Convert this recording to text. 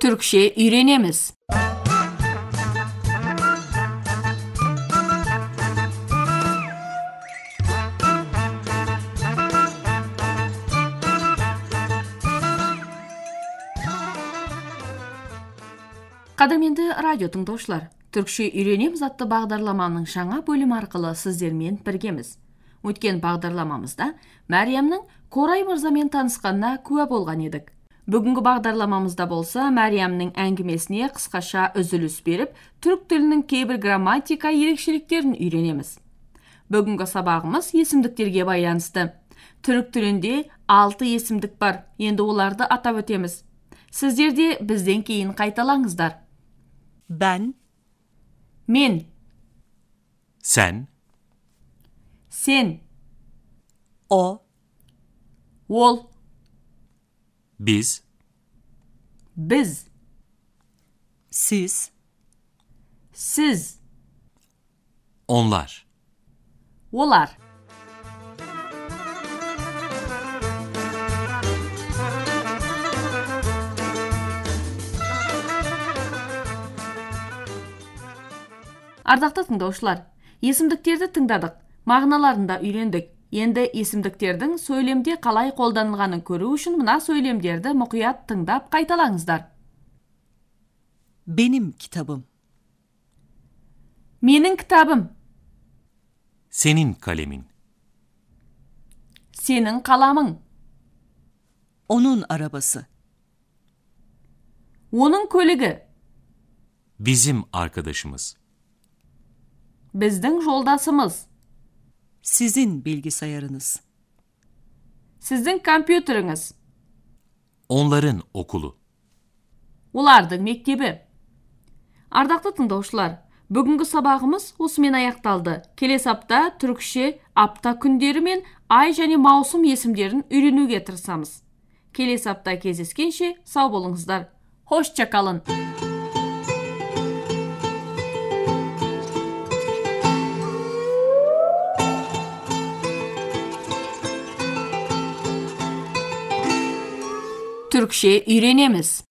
Türkçe öğrenemiz. Қадірменді радио тыңдаушылар, Түркше үйренеміз атты бағдарламаның жаңа бөлім арқылы сіздермен біргеміз. Өткен бағдарламамызда Мәриямның Корай мырзамен танысқанына куә болған едік. Бүгінгі бағдарламамызда болса, Мәриямның әңгімесіне қысқаша үзіліс беріп, түрік тілінің кейбір грамматика ерекшеліктерін үйренеміз. Бүгінгі сабағымыз есімдіктерге байланысты. Түрік тілінде алты есімдік бар, енді оларды атап өтеміз. Сіздер де бізден кейін қайталаңыздар. Ben, Мен, Sen, сен, o, ол, biz, біз, siz, сіз, onlar. олар. Ардақты тыңдаушылар, есімдіктерді тыңдадық, мағыналарын да үйрендік. Енді есімдіктердің сөйлемде қалай қолданылғанын көру үшін мына сөйлемдерді мұқият тыңдап қайталаңыздар. benim kitabım, Менің кітабым, Senin kalemin. сенің қаламың, onun arabası, оның көлігі, Bizim arkadaşımız. біздің жолдасымыз, sizin bilgisayarınız, сіздің компьютеріңіз, Onların okulu. олардың мектебі. Ардақты тыңдаушылар, бүгінгі сабағымыз осымен аяқталды. Келесі апта түрікше апта күндері мен ай және маусым есімдерін үйренуге тырысамыз. Келесі апта кездескенше сау болыңыздар. Hoşça kalın. Türkçe öğrenemiz.